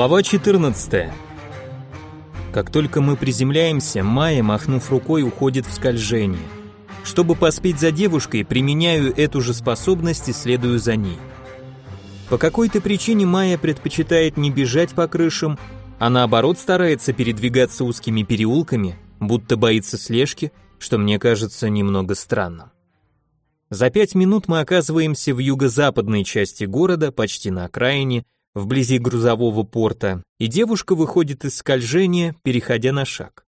Глава 14. Как только мы приземляемся, Майя, махнув рукой, уходит в скольжение. Чтобы поспеть за девушкой, применяю эту же способность и следую за ней. По какой-то причине Майя предпочитает не бежать по крышам, а наоборот старается передвигаться узкими переулками, будто боится слежки, что мне кажется немного странным. За пять минут мы оказываемся в юго-западной части города, почти на окраине, вблизи грузового порта, и девушка выходит из скольжения, переходя на шаг.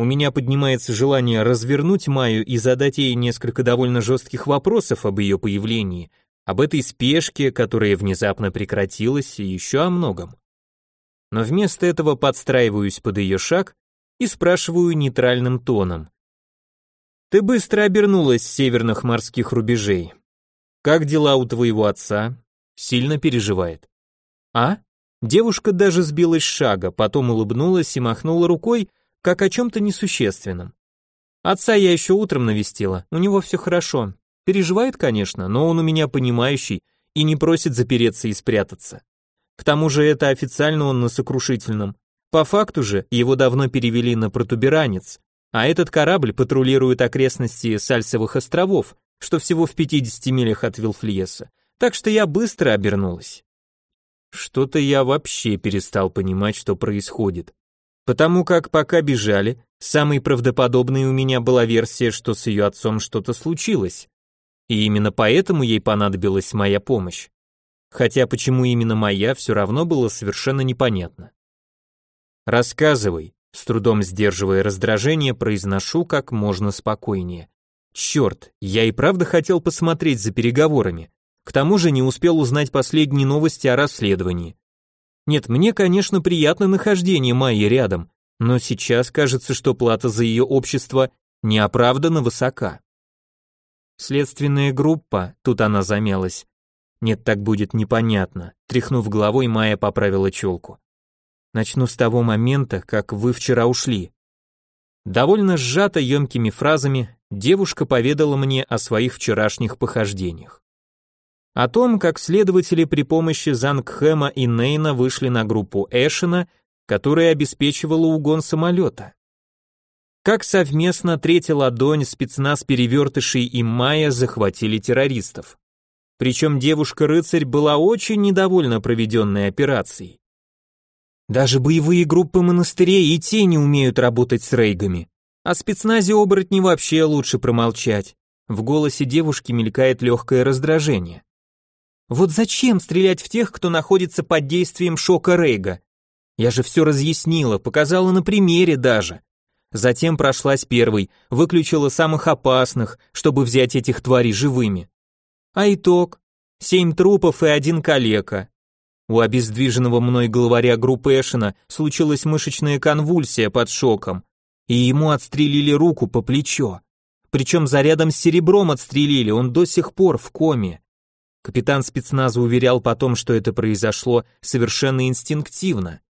У меня поднимается желание развернуть Майю и задать ей несколько довольно жестких вопросов об ее появлении, об этой спешке, которая внезапно прекратилась, и еще о многом. Но вместо этого подстраиваюсь под ее шаг и спрашиваю нейтральным тоном. «Ты быстро обернулась с северных морских рубежей. Как дела у твоего отца? Сильно переживает?» «А?» Девушка даже сбилась с шага, потом улыбнулась и махнула рукой, как о чем-то несущественном. Отца я еще утром навестила, у него все хорошо. Переживает, конечно, но он у меня понимающий и не просит запереться и спрятаться. К тому же это официально он на сокрушительном. По факту же его давно перевели на протуберанец, а этот корабль патрулирует окрестности Сальсовых островов, что всего в 50 милях от Вилфлиеса. Так что я быстро обернулась. Что-то я вообще перестал понимать, что происходит. Потому как пока бежали, самой правдоподобной у меня была версия, что с ее отцом что-то случилось. И именно поэтому ей понадобилась моя помощь. Хотя почему именно моя, все равно было совершенно непонятно. «Рассказывай», с трудом сдерживая раздражение, произношу как можно спокойнее. Черт, я и правда хотел посмотреть за переговорами. К тому же не успел узнать последние новости о расследовании. Нет, мне, конечно, приятно нахождение Майи рядом, но сейчас кажется, что плата за ее общество неоправданно высока. Следственная группа, тут она замялась. Нет, так будет непонятно. Тряхнув головой, Майя поправила челку. Начну с того момента, как вы вчера ушли. Довольно сжато емкими фразами девушка поведала мне о своих вчерашних похождениях. О том, как следователи при помощи Зангхэма и Нейна вышли на группу Эшена, которая обеспечивала угон самолета. Как совместно третья ладонь, спецназ перевертышей и Майя захватили террористов. Причем девушка-рыцарь была очень недовольна проведенной операцией. Даже боевые группы монастырей и те не умеют работать с рейгами. О спецназе оборотни вообще лучше промолчать. В голосе девушки мелькает легкое раздражение. Вот зачем стрелять в тех, кто находится под действием шока Рейга? Я же все разъяснила, показала на примере даже. Затем прошлась первой, выключила самых опасных, чтобы взять этих тварей живыми. А итог? Семь трупов и один калека. У обездвиженного мной главаря группы Эшена случилась мышечная конвульсия под шоком, и ему отстрелили руку по плечо. Причем зарядом с серебром отстрелили, он до сих пор в коме. Капитан спецназа уверял потом, что это произошло совершенно инстинктивно.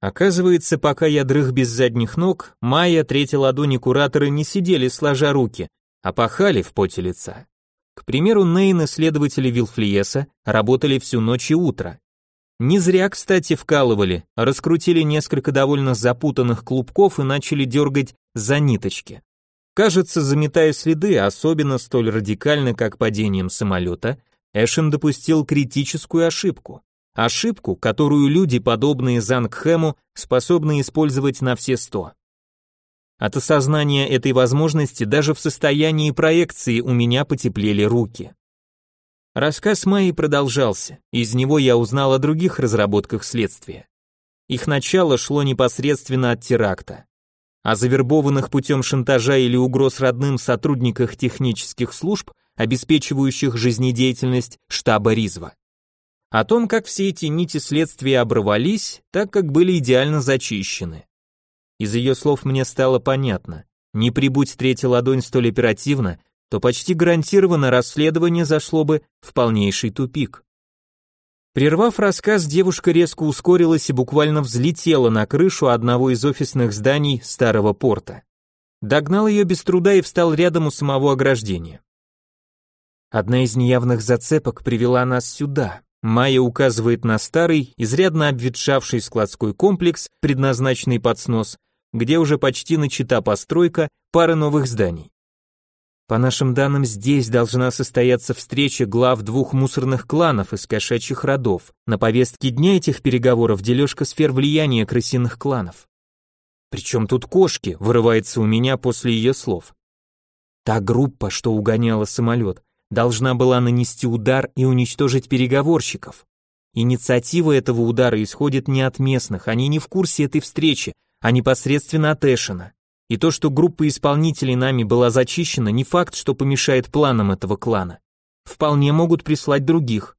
Оказывается, пока я дрых без задних ног, Майя, третья ладони кураторы не сидели сложа руки, а пахали в поте лица. К примеру, Нейн и следователи Вилфлиеса работали всю ночь и утро. Не зря, кстати, вкалывали, раскрутили несколько довольно запутанных клубков и начали дергать за ниточки. Кажется, заметая следы, особенно столь радикально, как падением самолета, Эшен допустил критическую ошибку. Ошибку, которую люди, подобные Зангхэму, способны использовать на все сто. От осознания этой возможности даже в состоянии проекции у меня потеплели руки. Рассказ Майи продолжался, из него я узнал о других разработках следствия. Их начало шло непосредственно от теракта. О завербованных путем шантажа или угроз родным сотрудниках технических служб обеспечивающих жизнедеятельность штаба Ризва. О том, как все эти нити следствия оборвались, так как были идеально зачищены. Из ее слов мне стало понятно, не прибудь третья ладонь столь оперативно, то почти гарантированно расследование зашло бы в полнейший тупик. Прервав рассказ, девушка резко ускорилась и буквально взлетела на крышу одного из офисных зданий старого порта. Догнал ее без труда и встал рядом у самого ограждения. Одна из неявных зацепок привела нас сюда, Майя указывает на старый, изрядно обветшавший складской комплекс, предназначенный под снос, где уже почти начата постройка пары новых зданий. По нашим данным, здесь должна состояться встреча глав двух мусорных кланов из кошачьих родов. На повестке дня этих переговоров дележка сфер влияния крысиных кланов. Причем тут кошки, вырывается у меня после ее слов. Та группа, что угоняла самолет, должна была нанести удар и уничтожить переговорщиков. Инициатива этого удара исходит не от местных, они не в курсе этой встречи, а непосредственно от Эшена. И то, что группа исполнителей нами была зачищена, не факт, что помешает планам этого клана. Вполне могут прислать других.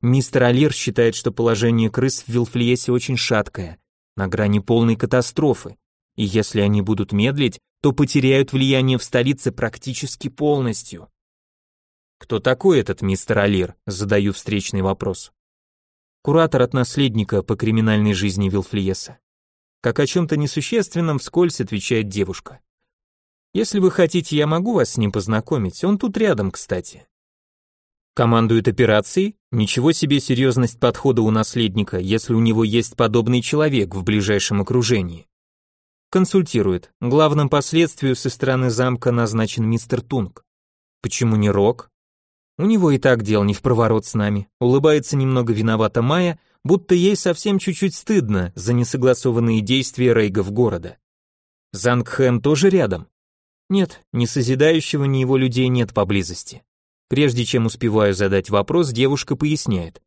Мистер Алир считает, что положение крыс в Вилфлиесе очень шаткое, на грани полной катастрофы. И если они будут медлить, то потеряют влияние в столице практически полностью. «Кто такой этот мистер Алир?» – задаю встречный вопрос. Куратор от наследника по криминальной жизни Вилфлиеса. Как о чем-то несущественном вскользь отвечает девушка. «Если вы хотите, я могу вас с ним познакомить, он тут рядом, кстати». Командует операцией? Ничего себе серьезность подхода у наследника, если у него есть подобный человек в ближайшем окружении. Консультирует. Главным последствию со стороны замка назначен мистер Тунг. Почему не Рок? У него и так дел не в проворот с нами. Улыбается немного виновата Майя, будто ей совсем чуть-чуть стыдно за несогласованные действия рейгов города. Зангхэм тоже рядом? Нет, ни созидающего, ни его людей нет поблизости. Прежде чем успеваю задать вопрос, девушка поясняет.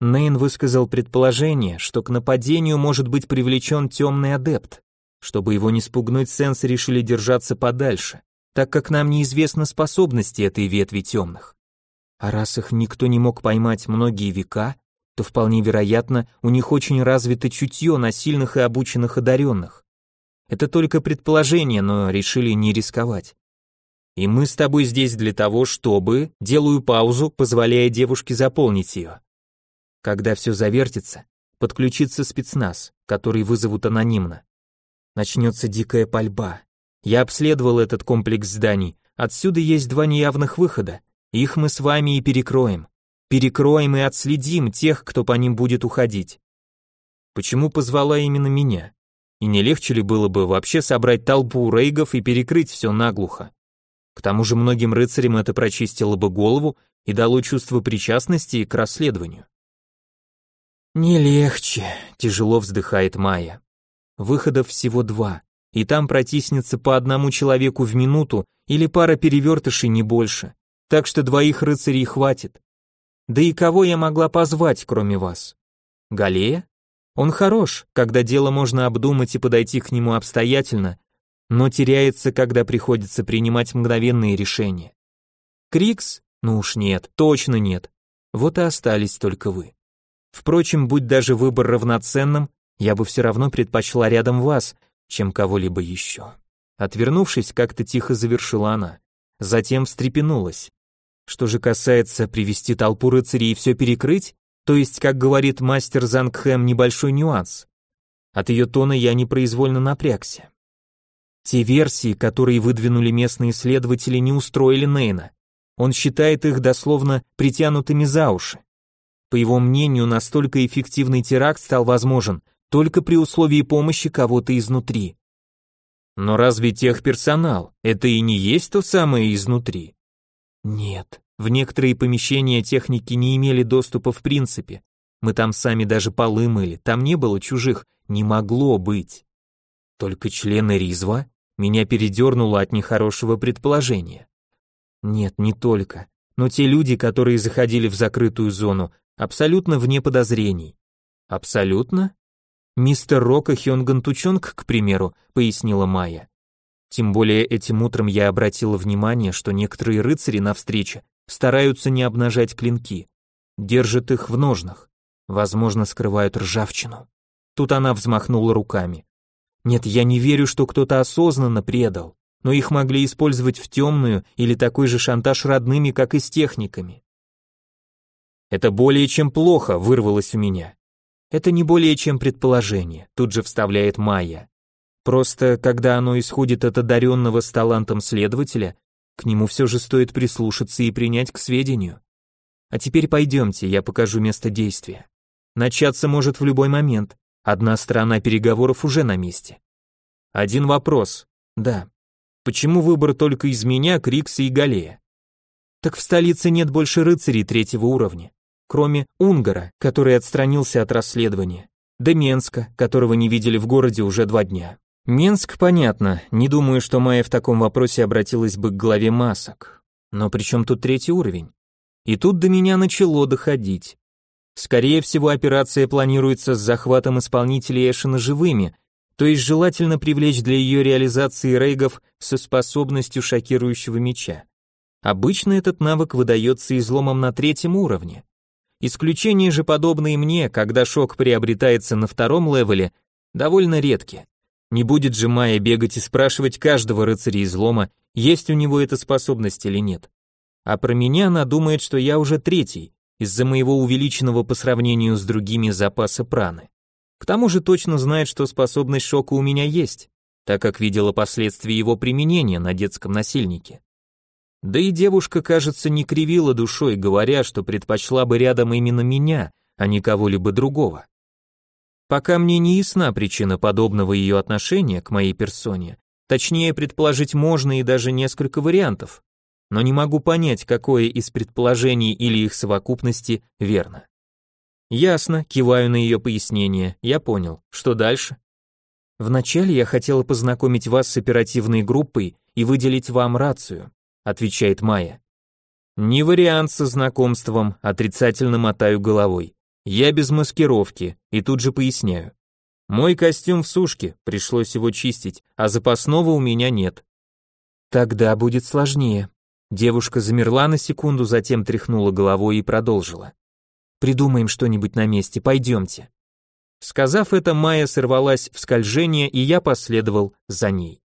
Нейн высказал предположение, что к нападению может быть привлечен темный адепт. Чтобы его не спугнуть, сенсы решили держаться подальше, так как нам неизвестны способности этой ветви темных. А раз их никто не мог поймать многие века, то вполне вероятно, у них очень развито чутье на сильных и обученных одаренных. Это только предположение, но решили не рисковать. И мы с тобой здесь для того, чтобы... Делаю паузу, позволяя девушке заполнить ее. Когда все завертится, подключится спецназ, который вызовут анонимно. Начнется дикая пальба. Я обследовал этот комплекс зданий. Отсюда есть два неявных выхода. Их мы с вами и перекроем. Перекроем и отследим тех, кто по ним будет уходить. Почему позвала именно меня? И не легче ли было бы вообще собрать толпу рейгов и перекрыть все наглухо? К тому же многим рыцарям это прочистило бы голову и дало чувство причастности к расследованию. «Не легче», — тяжело вздыхает Майя. «Выходов всего два, и там протиснется по одному человеку в минуту или пара перевертышей не больше так что двоих рыцарей хватит. Да и кого я могла позвать, кроме вас? Галея? Он хорош, когда дело можно обдумать и подойти к нему обстоятельно, но теряется, когда приходится принимать мгновенные решения. Крикс? Ну уж нет, точно нет. Вот и остались только вы. Впрочем, будь даже выбор равноценным, я бы все равно предпочла рядом вас, чем кого-либо еще. Отвернувшись, как-то тихо завершила она. Затем встрепенулась. Что же касается привести толпу рыцарей и все перекрыть, то есть, как говорит мастер Зангхэм, небольшой нюанс. От ее тона я непроизвольно напрягся. Те версии, которые выдвинули местные исследователи, не устроили Нейна. Он считает их дословно притянутыми за уши. По его мнению, настолько эффективный теракт стал возможен только при условии помощи кого-то изнутри. Но разве техперсонал – это и не есть то самое изнутри? Нет, в некоторые помещения техники не имели доступа в принципе. Мы там сами даже полы мыли, там не было чужих, не могло быть. Только члены Ризва меня передернуло от нехорошего предположения. Нет, не только, но те люди, которые заходили в закрытую зону, абсолютно вне подозрений. Абсолютно? Мистер Рока Хёнган Тучонг, к примеру, пояснила Майя. Тем более этим утром я обратила внимание, что некоторые рыцари на встрече стараются не обнажать клинки, держат их в ножнах, возможно, скрывают ржавчину. Тут она взмахнула руками. Нет, я не верю, что кто-то осознанно предал, но их могли использовать в темную или такой же шантаж родными, как и с техниками. Это более чем плохо, вырвалось у меня. Это не более чем предположение, тут же вставляет Майя. Просто, когда оно исходит от одаренного с талантом следователя, к нему все же стоит прислушаться и принять к сведению. А теперь пойдемте, я покажу место действия. Начаться может в любой момент. Одна сторона переговоров уже на месте. Один вопрос. Да. Почему выбор только из меня, Крикса и Галея? Так в столице нет больше рыцарей третьего уровня, кроме Унгара, который отстранился от расследования, да Менска, которого не видели в городе уже два дня. Менск, понятно, не думаю, что Майя в таком вопросе обратилась бы к главе масок. Но при чем тут третий уровень? И тут до меня начало доходить. Скорее всего, операция планируется с захватом исполнителей Эшена живыми, то есть желательно привлечь для ее реализации рейгов со способностью шокирующего меча. Обычно этот навык выдается изломом на третьем уровне. Исключения же подобные мне, когда шок приобретается на втором левеле, довольно редки. Не будет же Майя бегать и спрашивать каждого рыцаря излома, есть у него эта способность или нет. А про меня она думает, что я уже третий, из-за моего увеличенного по сравнению с другими запаса праны. К тому же точно знает, что способность шока у меня есть, так как видела последствия его применения на детском насильнике. Да и девушка, кажется, не кривила душой, говоря, что предпочла бы рядом именно меня, а не кого-либо другого. Пока мне не ясна причина подобного ее отношения к моей персоне, точнее предположить можно и даже несколько вариантов, но не могу понять, какое из предположений или их совокупности верно. Ясно, киваю на ее пояснение, я понял. Что дальше? Вначале я хотела познакомить вас с оперативной группой и выделить вам рацию, отвечает Майя. Не вариант со знакомством, отрицательно мотаю головой. Я без маскировки, и тут же поясняю. Мой костюм в сушке, пришлось его чистить, а запасного у меня нет. Тогда будет сложнее. Девушка замерла на секунду, затем тряхнула головой и продолжила. Придумаем что-нибудь на месте, пойдемте. Сказав это, Майя сорвалась в скольжение, и я последовал за ней.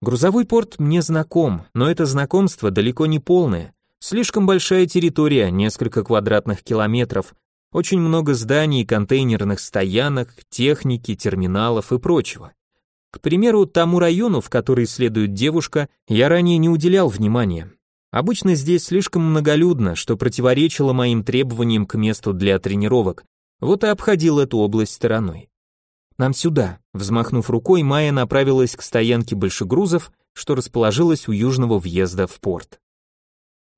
Грузовой порт мне знаком, но это знакомство далеко не полное. Слишком большая территория, несколько квадратных километров, очень много зданий, контейнерных стоянок, техники, терминалов и прочего. К примеру, тому району, в который следует девушка, я ранее не уделял внимания. Обычно здесь слишком многолюдно, что противоречило моим требованиям к месту для тренировок, вот и обходил эту область стороной. Нам сюда, взмахнув рукой, Майя направилась к стоянке большегрузов, что расположилась у южного въезда в порт.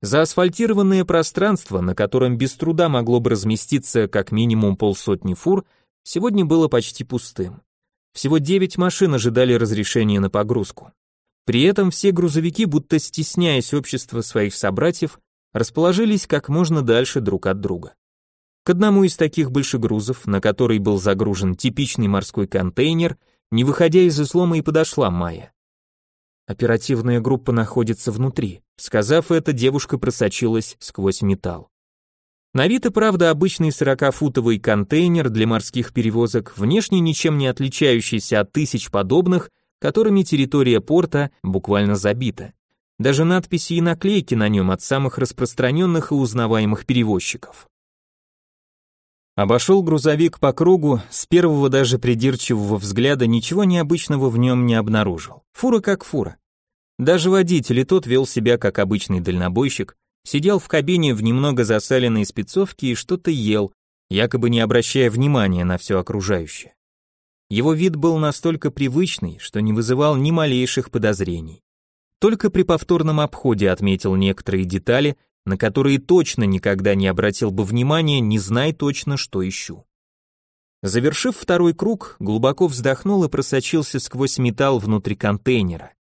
Заасфальтированное пространство, на котором без труда могло бы разместиться как минимум полсотни фур, сегодня было почти пустым. Всего девять машин ожидали разрешения на погрузку. При этом все грузовики, будто стесняясь общества своих собратьев, расположились как можно дальше друг от друга. К одному из таких большегрузов, на который был загружен типичный морской контейнер, не выходя из излома и подошла Майя. Оперативная группа находится внутри. Сказав это, девушка просочилась сквозь металл. На вид и правда обычный 40-футовый контейнер для морских перевозок, внешне ничем не отличающийся от тысяч подобных, которыми территория порта буквально забита. Даже надписи и наклейки на нем от самых распространенных и узнаваемых перевозчиков. Обошел грузовик по кругу, с первого даже придирчивого взгляда ничего необычного в нем не обнаружил. Фура как фура. Даже водитель и тот вел себя как обычный дальнобойщик, сидел в кабине в немного засаленной спецовке и что-то ел, якобы не обращая внимания на все окружающее. Его вид был настолько привычный, что не вызывал ни малейших подозрений. Только при повторном обходе отметил некоторые детали, на которые точно никогда не обратил бы внимания, не знай точно, что ищу. Завершив второй круг, глубоко вздохнул и просочился сквозь металл внутри контейнера.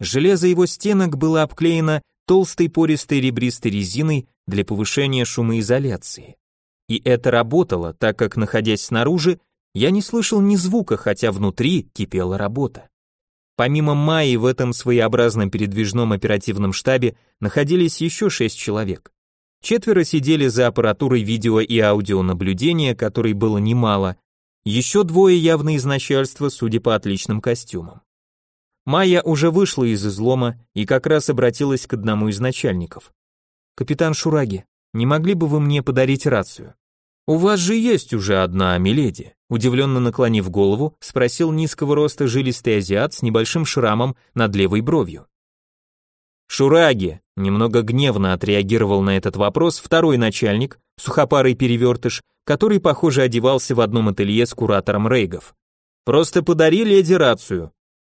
Железо его стенок было обклеено толстой пористой ребристой резиной для повышения шумоизоляции. И это работало, так как, находясь снаружи, я не слышал ни звука, хотя внутри кипела работа. Помимо Майи в этом своеобразном передвижном оперативном штабе находились еще шесть человек. Четверо сидели за аппаратурой видео и аудионаблюдения, которой было немало, еще двое явно из начальства, судя по отличным костюмам. Майя уже вышла из излома и как раз обратилась к одному из начальников. «Капитан Шураги, не могли бы вы мне подарить рацию?» «У вас же есть уже одна, миледи», удивленно наклонив голову, спросил низкого роста жилистый азиат с небольшим шрамом над левой бровью. Шураги, немного гневно отреагировал на этот вопрос второй начальник, сухопарый перевертыш, который, похоже, одевался в одном ателье с куратором Рейгов. Просто подари леди рацию.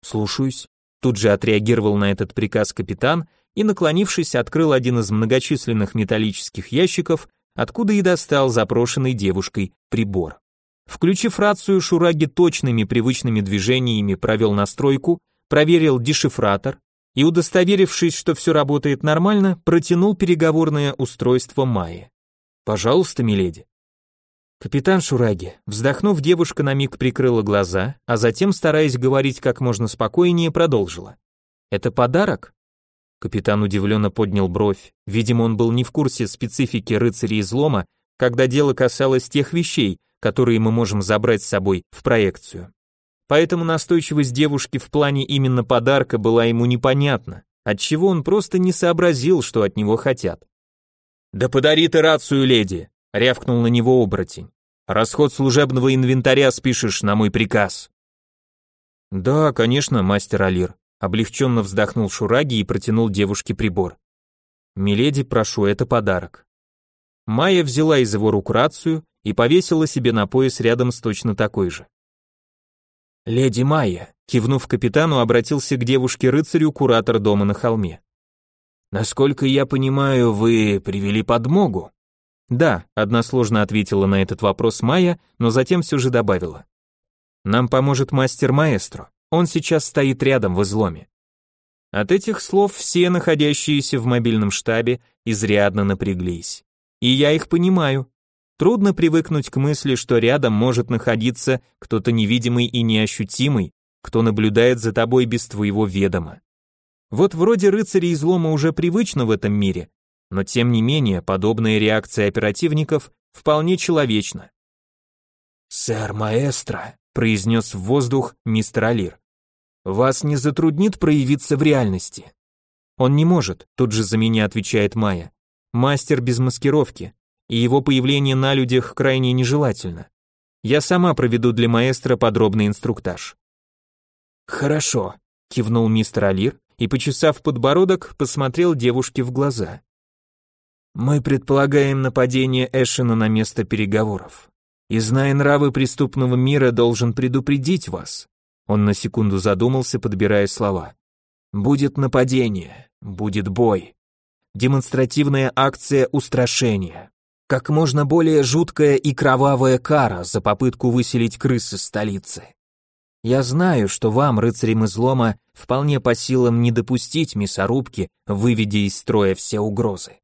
Слушаюсь. Тут же отреагировал на этот приказ капитан и, наклонившись, открыл один из многочисленных металлических ящиков, откуда и достал запрошенный девушкой прибор. Включив рацию, Шураги точными привычными движениями провел настройку, проверил дешифратор и, удостоверившись, что все работает нормально, протянул переговорное устройство Майи. «Пожалуйста, миледи». Капитан Шураги, вздохнув, девушка на миг прикрыла глаза, а затем, стараясь говорить как можно спокойнее, продолжила. «Это подарок?» Капитан удивленно поднял бровь. Видимо, он был не в курсе специфики рыцарей излома, когда дело касалось тех вещей, которые мы можем забрать с собой в проекцию. Поэтому настойчивость девушки в плане именно подарка была ему непонятна, отчего он просто не сообразил, что от него хотят. «Да подари ты рацию, леди!» — рявкнул на него оборотень. «Расход служебного инвентаря спишешь на мой приказ». «Да, конечно, мастер Алир», — облегченно вздохнул Шураги и протянул девушке прибор. «Миледи, прошу, это подарок». Майя взяла из его рук рацию и повесила себе на пояс рядом с точно такой же. «Леди Майя», кивнув капитану, обратился к девушке-рыцарю куратор дома на холме. «Насколько я понимаю, вы привели подмогу?» «Да», односложно ответила на этот вопрос Майя, но затем все же добавила. «Нам поможет мастер-маэстро, он сейчас стоит рядом в изломе». От этих слов все находящиеся в мобильном штабе изрядно напряглись. И я их понимаю. Трудно привыкнуть к мысли, что рядом может находиться кто-то невидимый и неощутимый, кто наблюдает за тобой без твоего ведома. Вот вроде рыцарей излома уже привычно в этом мире, но тем не менее подобная реакция оперативников вполне человечна. «Сэр Маэстро», — произнес в воздух мистер Алир, — «вас не затруднит проявиться в реальности?» «Он не может», — тут же за меня отвечает Майя. «Мастер без маскировки, и его появление на людях крайне нежелательно. Я сама проведу для маэстро подробный инструктаж. Хорошо, кивнул мистер Алир и, почесав подбородок, посмотрел девушке в глаза. Мы предполагаем нападение Эшена на место переговоров. И зная нравы преступного мира, должен предупредить вас. Он на секунду задумался, подбирая слова. Будет нападение, будет бой. Демонстративная акция устрашения как можно более жуткая и кровавая кара за попытку выселить крыс из столицы. Я знаю, что вам, рыцарям излома, вполне по силам не допустить мясорубки, выведя из строя все угрозы.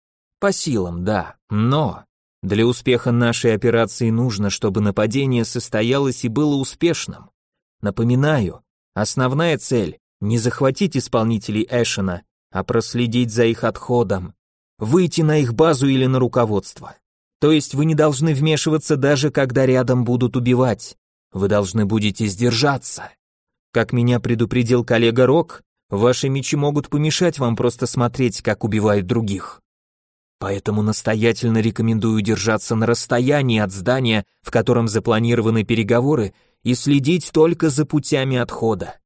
По силам, да, но для успеха нашей операции нужно, чтобы нападение состоялось и было успешным. Напоминаю, основная цель — не захватить исполнителей Эшена, а проследить за их отходом, выйти на их базу или на руководство. То есть вы не должны вмешиваться даже когда рядом будут убивать. Вы должны будете сдержаться. Как меня предупредил коллега Рок, ваши мечи могут помешать вам просто смотреть, как убивают других. Поэтому настоятельно рекомендую держаться на расстоянии от здания, в котором запланированы переговоры, и следить только за путями отхода.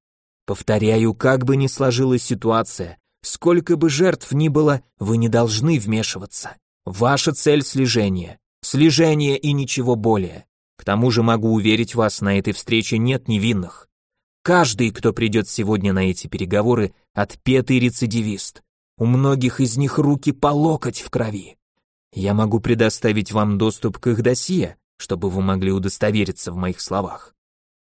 Повторяю, как бы ни сложилась ситуация, сколько бы жертв ни было, вы не должны вмешиваться. Ваша цель слежение. Слежение и ничего более. К тому же могу уверить вас, на этой встрече нет невинных. Каждый, кто придет сегодня на эти переговоры, отпетый рецидивист. У многих из них руки по локоть в крови. Я могу предоставить вам доступ к их досье, чтобы вы могли удостовериться в моих словах.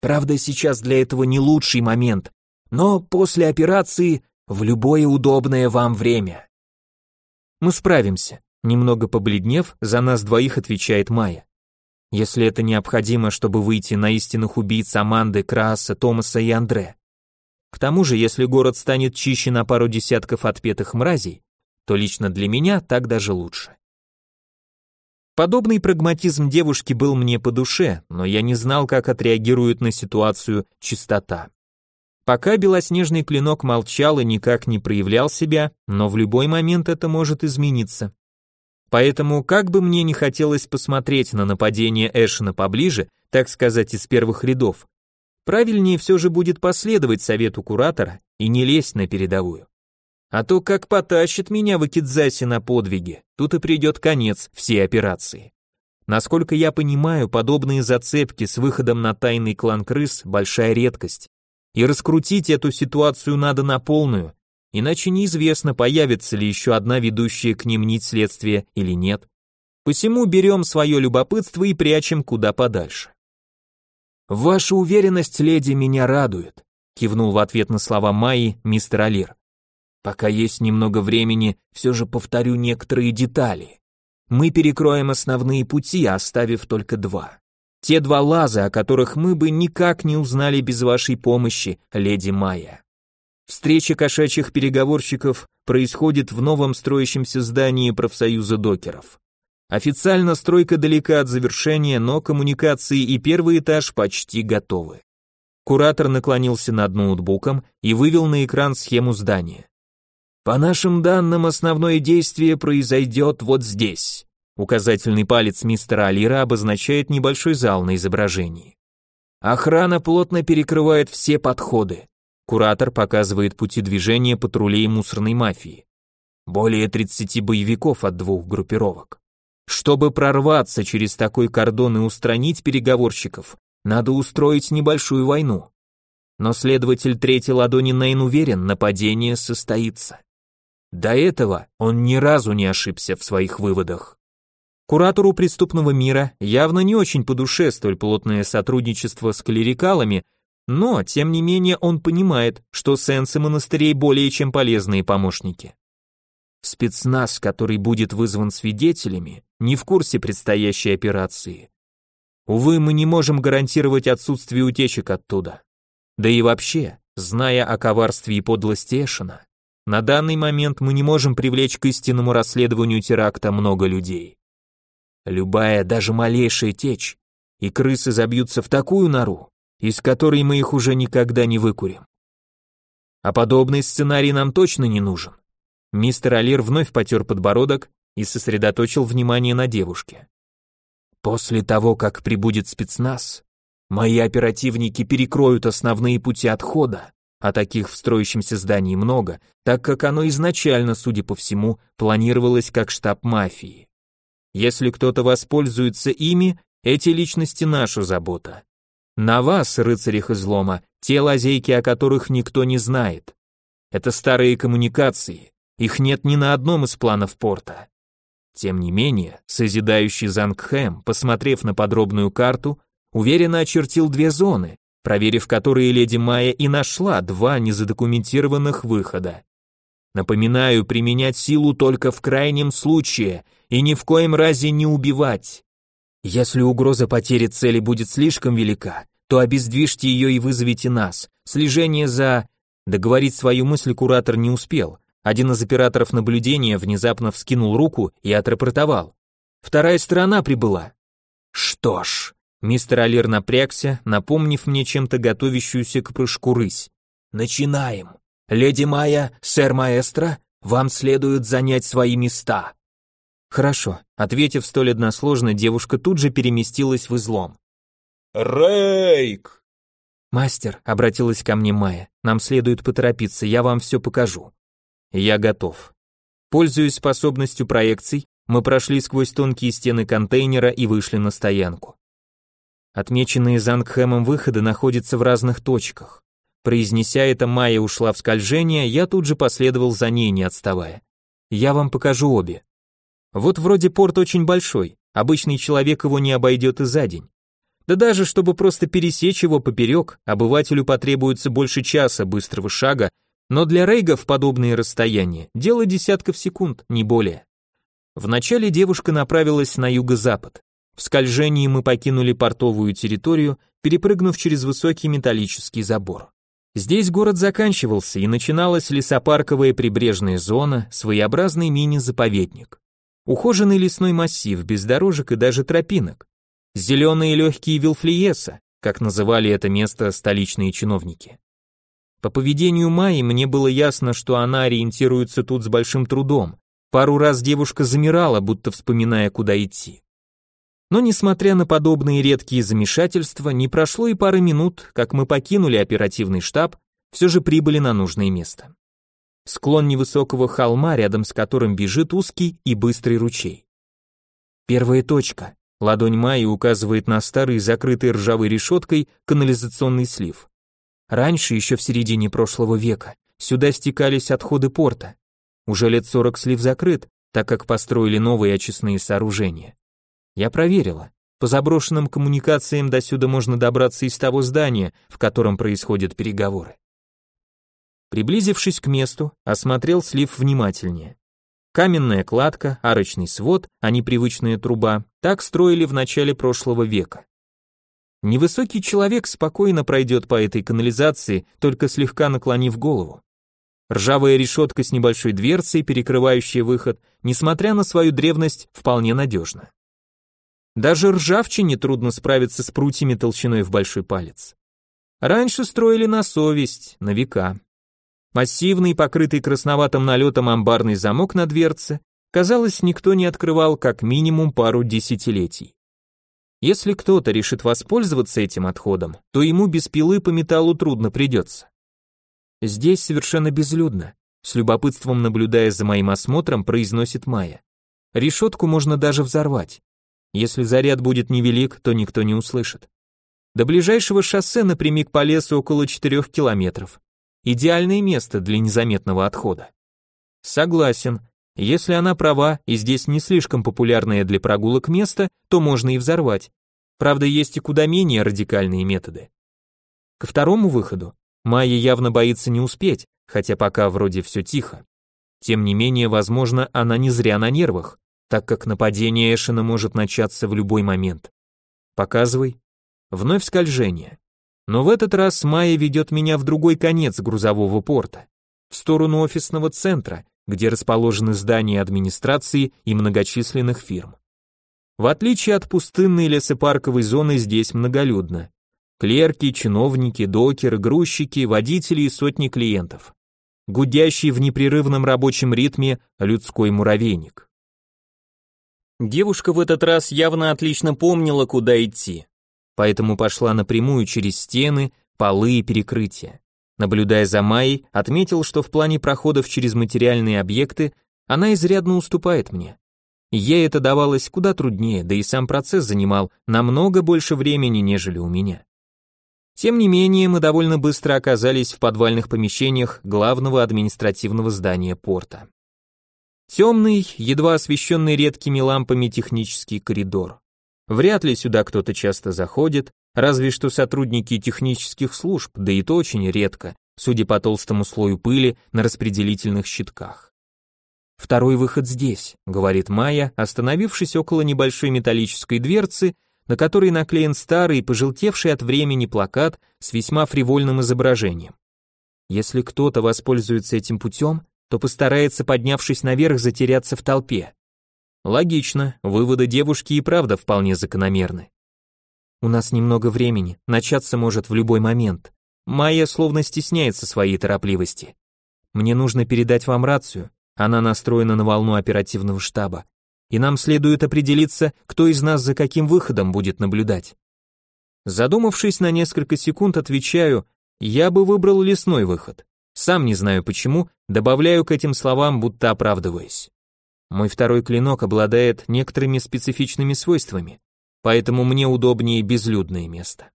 Правда, сейчас для этого не лучший момент, но после операции в любое удобное вам время. Мы справимся. Немного побледнев, за нас двоих отвечает Майя. Если это необходимо, чтобы выйти на истинных убийц Аманды, Краса, Томаса и Андре. К тому же, если город станет чище на пару десятков отпетых мразей, то лично для меня так даже лучше. Подобный прагматизм девушки был мне по душе, но я не знал, как отреагирует на ситуацию чистота. Пока белоснежный клинок молчал и никак не проявлял себя, но в любой момент это может измениться. Поэтому, как бы мне не хотелось посмотреть на нападение Эшена поближе, так сказать, из первых рядов, правильнее все же будет последовать совету куратора и не лезть на передовую. А то как потащит меня в Акидзасе на подвиги, тут и придет конец всей операции. Насколько я понимаю, подобные зацепки с выходом на тайный клан крыс – большая редкость. И раскрутить эту ситуацию надо на полную, иначе неизвестно, появится ли еще одна ведущая к ним нить следствия или нет. Посему берем свое любопытство и прячем куда подальше. «Ваша уверенность, леди, меня радует», кивнул в ответ на слова Майи мистер Алир. «Пока есть немного времени, все же повторю некоторые детали. Мы перекроем основные пути, оставив только два. Те два лаза, о которых мы бы никак не узнали без вашей помощи, леди Майя. Встреча кошачьих переговорщиков происходит в новом строящемся здании профсоюза докеров. Официально стройка далека от завершения, но коммуникации и первый этаж почти готовы. Куратор наклонился над ноутбуком и вывел на экран схему здания. По нашим данным, основное действие произойдет вот здесь. Указательный палец мистера Алира обозначает небольшой зал на изображении. Охрана плотно перекрывает все подходы. Куратор показывает пути движения патрулей мусорной мафии. Более 30 боевиков от двух группировок. Чтобы прорваться через такой кордон и устранить переговорщиков, надо устроить небольшую войну. Но следователь третьей ладони Нейн уверен, нападение состоится. До этого он ни разу не ошибся в своих выводах. Куратору преступного мира явно не очень по душе столь плотное сотрудничество с клерикалами, но, тем не менее, он понимает, что сенсы монастырей более чем полезные помощники. Спецназ, который будет вызван свидетелями, не в курсе предстоящей операции. Увы, мы не можем гарантировать отсутствие утечек оттуда. Да и вообще, зная о коварстве и подлости Эшена, на данный момент мы не можем привлечь к истинному расследованию теракта много людей. Любая, даже малейшая течь, и крысы забьются в такую нору, из которой мы их уже никогда не выкурим. А подобный сценарий нам точно не нужен. Мистер Алир вновь потер подбородок и сосредоточил внимание на девушке. После того, как прибудет спецназ, мои оперативники перекроют основные пути отхода а таких в строящемся здании много, так как оно изначально, судя по всему, планировалось как штаб мафии. Если кто-то воспользуется ими, эти личности наша забота. На вас, рыцарях излома, те лазейки, о которых никто не знает. Это старые коммуникации, их нет ни на одном из планов порта. Тем не менее, созидающий Зангхэм, посмотрев на подробную карту, уверенно очертил две зоны, проверив которые леди Майя и нашла два незадокументированных выхода. Напоминаю, применять силу только в крайнем случае и ни в коем разе не убивать. Если угроза потери цели будет слишком велика, то обездвижьте ее и вызовите нас. Слежение за... Договорить свою мысль куратор не успел. Один из операторов наблюдения внезапно вскинул руку и отрапортовал. Вторая сторона прибыла. Что ж, Мистер Алир напрягся, напомнив мне чем-то готовящуюся к прыжку рысь. «Начинаем! Леди Майя, сэр маэстро, вам следует занять свои места!» «Хорошо», ответив столь односложно, девушка тут же переместилась в излом. «Рейк!» «Мастер», — обратилась ко мне Майя, — «нам следует поторопиться, я вам все покажу». «Я готов». Пользуясь способностью проекций, мы прошли сквозь тонкие стены контейнера и вышли на стоянку. Отмеченные Зангхэмом выходы находятся в разных точках. Произнеся это, Майя ушла в скольжение, я тут же последовал за ней, не отставая. Я вам покажу обе. Вот вроде порт очень большой, обычный человек его не обойдет и за день. Да даже чтобы просто пересечь его поперек, обывателю потребуется больше часа быстрого шага, но для рейгов подобные расстояния – дело десятков секунд, не более. Вначале девушка направилась на юго-запад. В скольжении мы покинули портовую территорию, перепрыгнув через высокий металлический забор. Здесь город заканчивался и начиналась лесопарковая прибрежная зона, своеобразный мини-заповедник. Ухоженный лесной массив, без дорожек и даже тропинок. Зеленые легкие вилфлиеса, как называли это место столичные чиновники. По поведению Майи мне было ясно, что она ориентируется тут с большим трудом. Пару раз девушка замирала, будто вспоминая, куда идти. Но несмотря на подобные редкие замешательства, не прошло и пары минут, как мы покинули оперативный штаб, все же прибыли на нужное место. склон невысокого холма, рядом с которым бежит узкий и быстрый ручей. Первая точка. Ладонь Майи указывает на старый закрытый ржавой решеткой канализационный слив. Раньше, еще в середине прошлого века, сюда стекались отходы порта. Уже лет 40 слив закрыт, так как построили новые очистные сооружения. Я проверила. По заброшенным коммуникациям до сюда можно добраться из того здания, в котором происходят переговоры. Приблизившись к месту, осмотрел слив внимательнее. Каменная кладка, арочный свод, а не привычная труба, так строили в начале прошлого века. Невысокий человек спокойно пройдет по этой канализации, только слегка наклонив голову. Ржавая решетка с небольшой дверцей, перекрывающая выход, несмотря на свою древность, вполне надежна. Даже ржавчине трудно справиться с прутьями толщиной в большой палец. Раньше строили на совесть, на века. Массивный, покрытый красноватым налетом амбарный замок на дверце, казалось, никто не открывал как минимум пару десятилетий. Если кто-то решит воспользоваться этим отходом, то ему без пилы по металлу трудно придется. Здесь совершенно безлюдно, с любопытством наблюдая за моим осмотром, произносит Майя. Решетку можно даже взорвать. Если заряд будет невелик, то никто не услышит. До ближайшего шоссе напрямик по лесу около 4 километров. Идеальное место для незаметного отхода. Согласен. Если она права, и здесь не слишком популярное для прогулок место, то можно и взорвать. Правда, есть и куда менее радикальные методы. Ко второму выходу. Майя явно боится не успеть, хотя пока вроде все тихо. Тем не менее, возможно, она не зря на нервах, так как нападение Эшена может начаться в любой момент. Показывай. Вновь скольжение. Но в этот раз Майя ведет меня в другой конец грузового порта, в сторону офисного центра, где расположены здания администрации и многочисленных фирм. В отличие от пустынной лесопарковой зоны здесь многолюдно. Клерки, чиновники, докеры, грузчики, водители и сотни клиентов. Гудящий в непрерывном рабочем ритме людской муравейник. Девушка в этот раз явно отлично помнила, куда идти поэтому пошла напрямую через стены, полы и перекрытия. Наблюдая за Майей, отметил, что в плане проходов через материальные объекты она изрядно уступает мне. Ей это давалось куда труднее, да и сам процесс занимал намного больше времени, нежели у меня. Тем не менее, мы довольно быстро оказались в подвальных помещениях главного административного здания порта. Темный, едва освещенный редкими лампами технический коридор. Вряд ли сюда кто-то часто заходит, разве что сотрудники технических служб, да и то очень редко, судя по толстому слою пыли на распределительных щитках. «Второй выход здесь», — говорит Майя, остановившись около небольшой металлической дверцы, на которой наклеен старый, пожелтевший от времени плакат с весьма фривольным изображением. Если кто-то воспользуется этим путем, то постарается, поднявшись наверх, затеряться в толпе. Логично, выводы девушки и правда вполне закономерны. У нас немного времени, начаться может в любой момент. Майя словно стесняется своей торопливости. Мне нужно передать вам рацию, она настроена на волну оперативного штаба. И нам следует определиться, кто из нас за каким выходом будет наблюдать. Задумавшись на несколько секунд, отвечаю, я бы выбрал лесной выход. Сам не знаю почему, добавляю к этим словам, будто оправдываясь. Мой второй клинок обладает некоторыми специфичными свойствами, поэтому мне удобнее безлюдное место.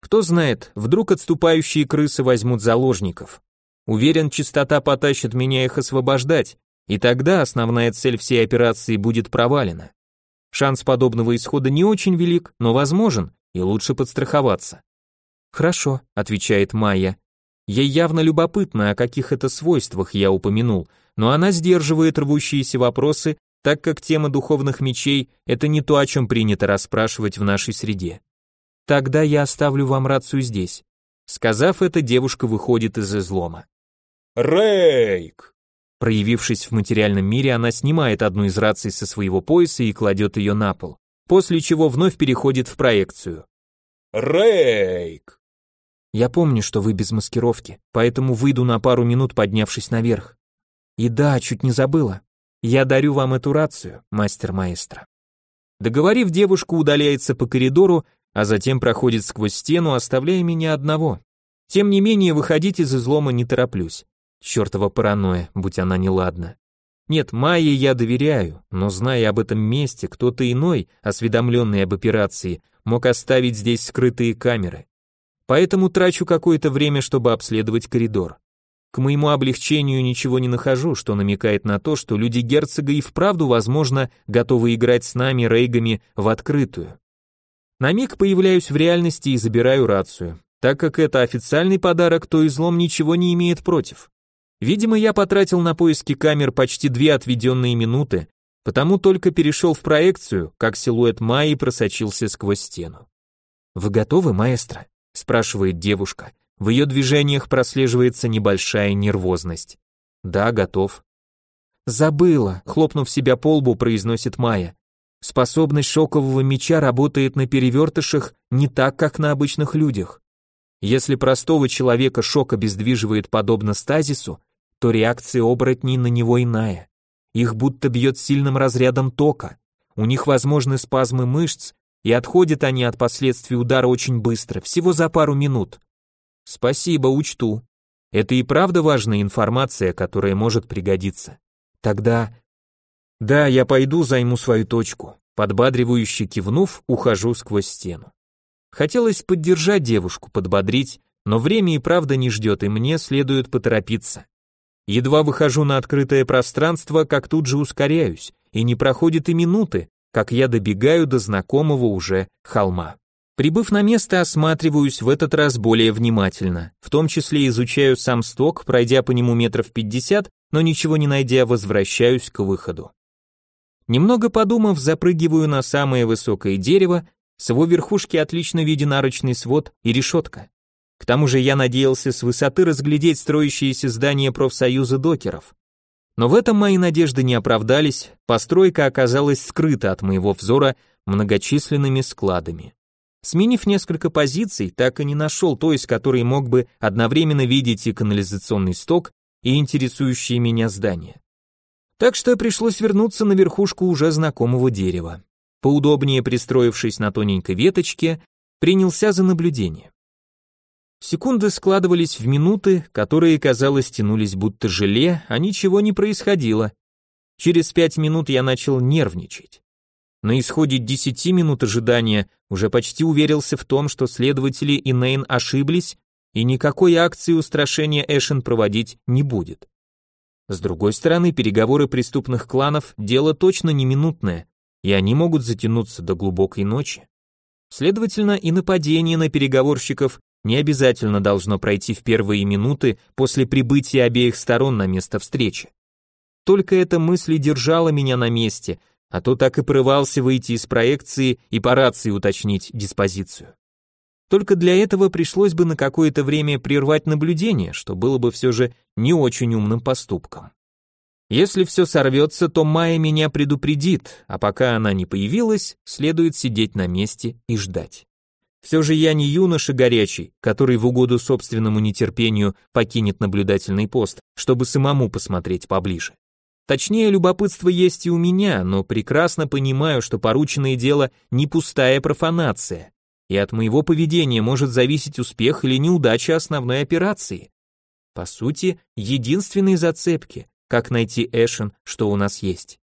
Кто знает, вдруг отступающие крысы возьмут заложников. Уверен, чистота потащит меня их освобождать, и тогда основная цель всей операции будет провалена. Шанс подобного исхода не очень велик, но возможен, и лучше подстраховаться. Хорошо, отвечает Майя. Ей явно любопытно, о каких это свойствах я упомянул, но она сдерживает рвущиеся вопросы, так как тема духовных мечей – это не то, о чем принято расспрашивать в нашей среде. Тогда я оставлю вам рацию здесь. Сказав это, девушка выходит из излома. Рейк! Проявившись в материальном мире, она снимает одну из раций со своего пояса и кладет ее на пол, после чего вновь переходит в проекцию. Рейк! Я помню, что вы без маскировки, поэтому выйду на пару минут, поднявшись наверх. И да, чуть не забыла. Я дарю вам эту рацию, мастер-маэстро. Договорив, девушка удаляется по коридору, а затем проходит сквозь стену, оставляя меня одного. Тем не менее, выходить из излома не тороплюсь. Чёртова паранойя, будь она неладна. Нет, Майе я доверяю, но зная об этом месте, кто-то иной, осведомленный об операции, мог оставить здесь скрытые камеры. Поэтому трачу какое-то время, чтобы обследовать коридор. К моему облегчению ничего не нахожу, что намекает на то, что люди герцога и вправду, возможно, готовы играть с нами, рейгами, в открытую. На миг появляюсь в реальности и забираю рацию. Так как это официальный подарок, то излом ничего не имеет против. Видимо, я потратил на поиски камер почти две отведенные минуты, потому только перешел в проекцию, как силуэт Майи просочился сквозь стену. «Вы готовы, маэстро?» – спрашивает девушка. В ее движениях прослеживается небольшая нервозность. «Да, готов». «Забыла», – хлопнув себя по лбу, произносит Майя. «Способность шокового меча работает на перевертышах не так, как на обычных людях. Если простого человека шок обездвиживает подобно стазису, то реакция оборотней на него иная. Их будто бьет сильным разрядом тока. У них возможны спазмы мышц, и отходят они от последствий удара очень быстро, всего за пару минут. Спасибо, учту. Это и правда важная информация, которая может пригодиться. Тогда... Да, я пойду займу свою точку. Подбадривающе кивнув, ухожу сквозь стену. Хотелось поддержать девушку, подбодрить, но время и правда не ждет, и мне следует поторопиться. Едва выхожу на открытое пространство, как тут же ускоряюсь, и не проходит и минуты, как я добегаю до знакомого уже холма. Прибыв на место, осматриваюсь в этот раз более внимательно, в том числе изучаю сам сток, пройдя по нему метров пятьдесят, но ничего не найдя, возвращаюсь к выходу. Немного подумав, запрыгиваю на самое высокое дерево с его верхушки отлично виден арочный свод и решетка. К тому же я надеялся с высоты разглядеть строящиеся здания профсоюза докеров. Но в этом мои надежды не оправдались, постройка оказалась скрыта от моего взора многочисленными складами. Сменив несколько позиций, так и не нашел той, из которой мог бы одновременно видеть и канализационный сток, и интересующие меня здания. Так что пришлось вернуться на верхушку уже знакомого дерева поудобнее пристроившись на тоненькой веточке, принялся за наблюдение. Секунды складывались в минуты, которые, казалось, тянулись будто желе, а ничего не происходило. Через пять минут я начал нервничать. На исходе десяти минут ожидания уже почти уверился в том, что следователи и Нейн ошиблись, и никакой акции устрашения Эшен проводить не будет. С другой стороны, переговоры преступных кланов – дело точно не минутное, и они могут затянуться до глубокой ночи. Следовательно, и нападение на переговорщиков не обязательно должно пройти в первые минуты после прибытия обеих сторон на место встречи. Только эта мысль держала меня на месте, а то так и прорывался выйти из проекции и по рации уточнить диспозицию. Только для этого пришлось бы на какое-то время прервать наблюдение, что было бы все же не очень умным поступком. Если все сорвется, то Майя меня предупредит, а пока она не появилась, следует сидеть на месте и ждать. Все же я не юноша горячий, который в угоду собственному нетерпению покинет наблюдательный пост, чтобы самому посмотреть поближе. Точнее, любопытство есть и у меня, но прекрасно понимаю, что порученное дело не пустая профанация, и от моего поведения может зависеть успех или неудача основной операции. По сути, единственной зацепки, как найти Эшен, что у нас есть.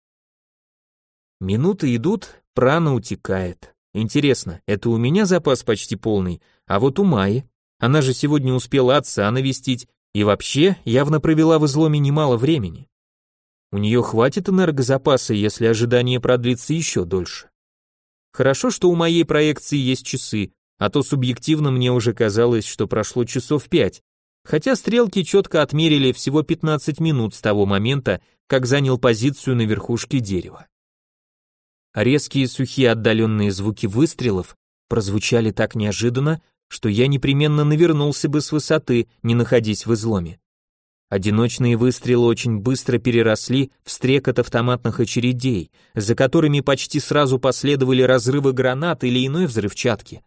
Минуты идут, прана утекает. Интересно, это у меня запас почти полный, а вот у Майи. Она же сегодня успела отца навестить и вообще явно провела в изломе немало времени. У нее хватит энергозапаса, если ожидание продлится еще дольше. Хорошо, что у моей проекции есть часы, а то субъективно мне уже казалось, что прошло часов пять, хотя стрелки четко отмерили всего 15 минут с того момента, как занял позицию на верхушке дерева. Резкие сухие отдаленные звуки выстрелов прозвучали так неожиданно, что я непременно навернулся бы с высоты, не находясь в изломе. Одиночные выстрелы очень быстро переросли в стрекот автоматных очередей, за которыми почти сразу последовали разрывы гранат или иной взрывчатки.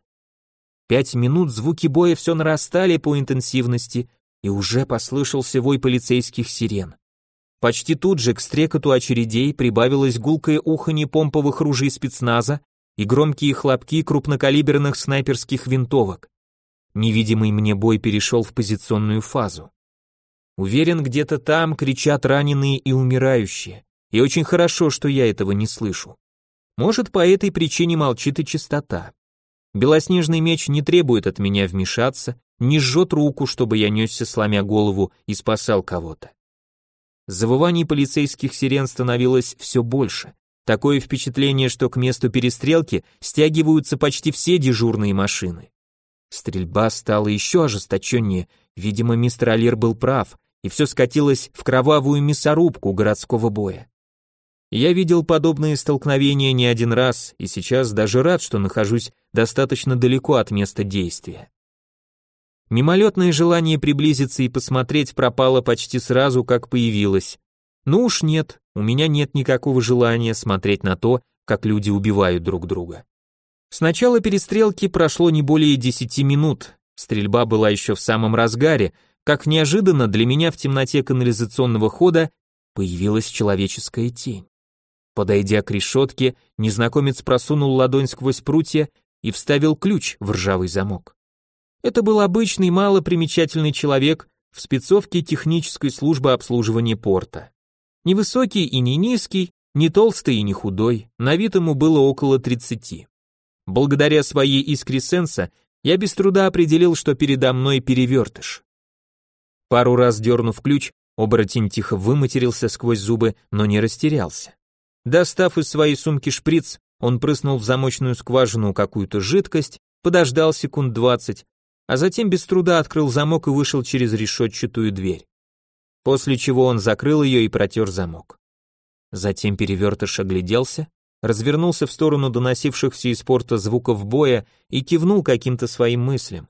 Пять минут звуки боя все нарастали по интенсивности, и уже послышался вой полицейских сирен. Почти тут же к стрекоту очередей прибавилось гулкое уханье помповых ружей спецназа и громкие хлопки крупнокалиберных снайперских винтовок. Невидимый мне бой перешел в позиционную фазу. Уверен, где-то там кричат раненые и умирающие. И очень хорошо, что я этого не слышу. Может, по этой причине молчит и чистота. Белоснежный меч не требует от меня вмешаться, не жжет руку, чтобы я несся, сломя голову, и спасал кого-то. Завываний полицейских сирен становилось все больше. Такое впечатление, что к месту перестрелки стягиваются почти все дежурные машины. Стрельба стала еще ожесточеннее, видимо, мистер Алир был прав, и все скатилось в кровавую мясорубку городского боя. Я видел подобные столкновения не один раз, и сейчас даже рад, что нахожусь достаточно далеко от места действия. Мимолетное желание приблизиться и посмотреть пропало почти сразу, как появилось. Ну уж нет, у меня нет никакого желания смотреть на то, как люди убивают друг друга. С начала перестрелки прошло не более десяти минут, стрельба была еще в самом разгаре, как неожиданно для меня в темноте канализационного хода появилась человеческая тень. Подойдя к решетке, незнакомец просунул ладонь сквозь прутья и вставил ключ в ржавый замок. Это был обычный малопримечательный человек в спецовке технической службы обслуживания порта. Невысокий и не низкий, не толстый и не худой, на вид ему было около 30. Благодаря своей искре сенса я без труда определил, что передо мной перевертыш. Пару раз дернув ключ, оборотень тихо выматерился сквозь зубы, но не растерялся. Достав из своей сумки шприц, он прыснул в замочную скважину какую-то жидкость, подождал секунд двадцать, а затем без труда открыл замок и вышел через решетчатую дверь. После чего он закрыл ее и протер замок. Затем перевертыш огляделся, развернулся в сторону доносившихся из порта звуков боя и кивнул каким-то своим мыслям.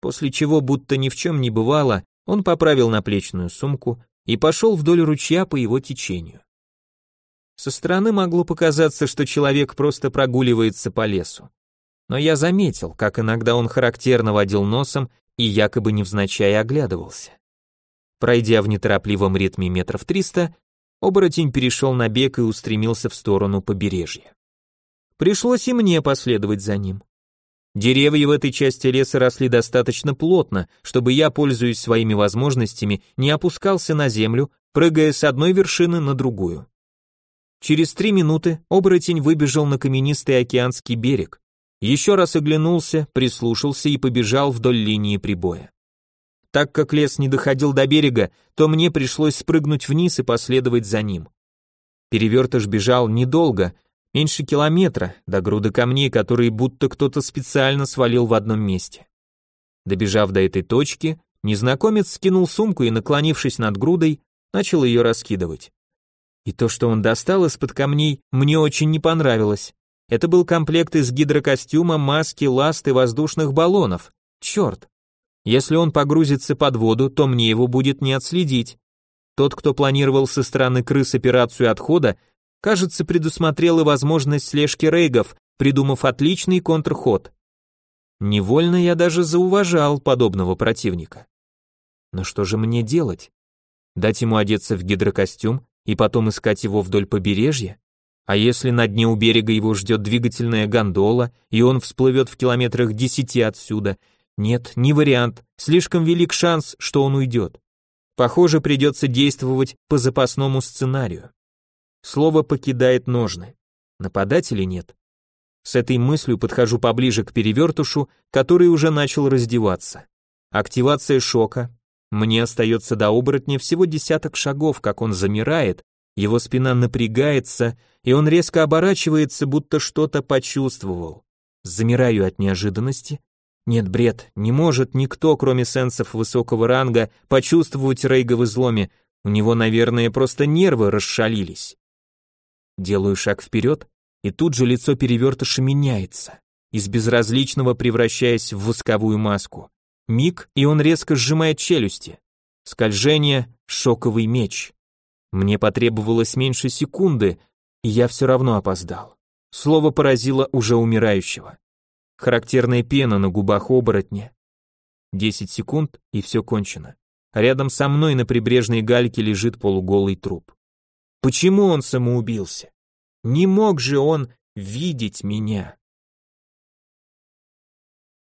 После чего, будто ни в чем не бывало, он поправил наплечную сумку и пошел вдоль ручья по его течению. Со стороны могло показаться, что человек просто прогуливается по лесу. Но я заметил, как иногда он характерно водил носом и якобы невзначай оглядывался. Пройдя в неторопливом ритме метров триста, оборотень перешел на бег и устремился в сторону побережья. Пришлось и мне последовать за ним. Деревья в этой части леса росли достаточно плотно, чтобы я, пользуясь своими возможностями, не опускался на землю, прыгая с одной вершины на другую. Через три минуты оборотень выбежал на каменистый океанский берег, еще раз оглянулся, прислушался и побежал вдоль линии прибоя. Так как лес не доходил до берега, то мне пришлось спрыгнуть вниз и последовать за ним. Перевертыш бежал недолго, меньше километра, до груды камней, которые будто кто-то специально свалил в одном месте. Добежав до этой точки, незнакомец скинул сумку и, наклонившись над грудой, начал ее раскидывать. И то, что он достал из-под камней, мне очень не понравилось. Это был комплект из гидрокостюма, маски, ласт и воздушных баллонов. Черт! Если он погрузится под воду, то мне его будет не отследить. Тот, кто планировал со стороны крыс операцию отхода, кажется, предусмотрел и возможность слежки рейгов, придумав отличный контрход. Невольно я даже зауважал подобного противника. Но что же мне делать? Дать ему одеться в гидрокостюм и потом искать его вдоль побережья? А если на дне у берега его ждет двигательная гондола, и он всплывет в километрах десяти отсюда? Нет, не вариант, слишком велик шанс, что он уйдет. Похоже, придется действовать по запасному сценарию. Слово покидает ножны. Нападать или нет? С этой мыслью подхожу поближе к перевертушу, который уже начал раздеваться. Активация шока, мне остается до оборотня всего десяток шагов, как он замирает, его спина напрягается, и он резко оборачивается, будто что-то почувствовал. Замираю от неожиданности. Нет, бред, не может никто, кроме сенсов высокого ранга, почувствовать Рейга в изломе, у него, наверное, просто нервы расшалились. Делаю шаг вперед, и тут же лицо перевертыша меняется, из безразличного превращаясь в восковую маску. Миг, и он резко сжимает челюсти. Скольжение, шоковый меч. Мне потребовалось меньше секунды, и я все равно опоздал. Слово поразило уже умирающего. Характерная пена на губах оборотня. Десять секунд, и все кончено. Рядом со мной на прибрежной гальке лежит полуголый труп. Почему он самоубился? Не мог же он видеть меня?